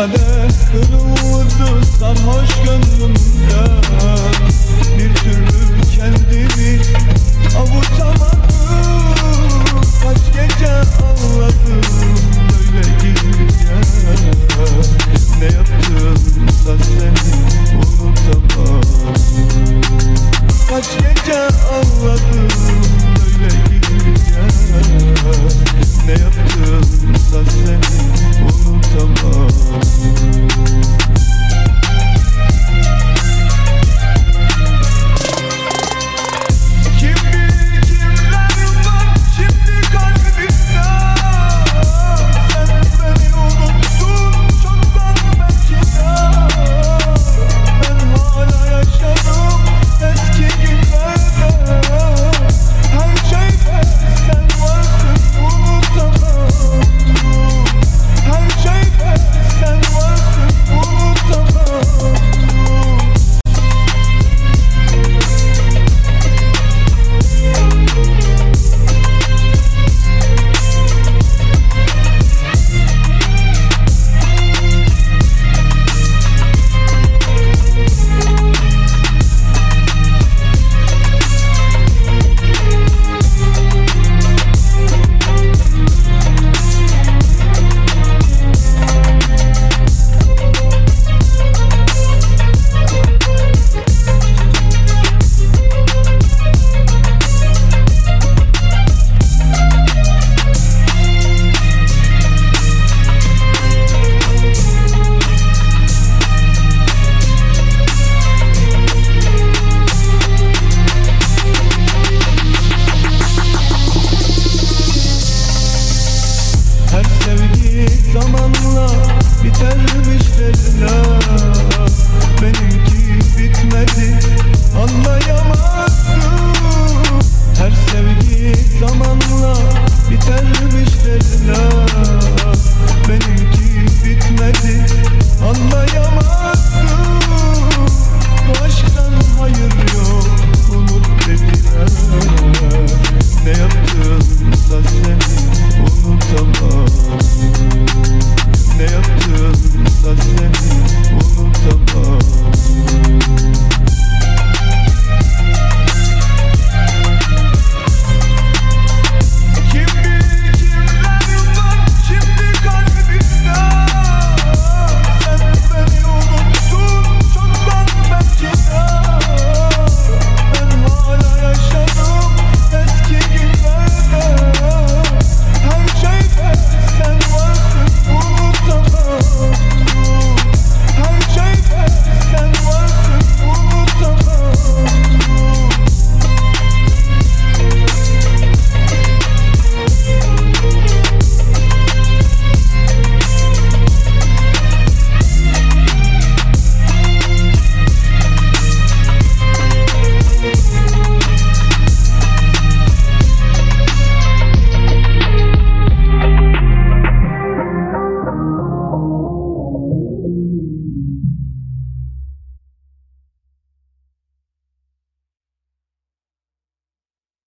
kadeh kırıldı sarhoş gönlümde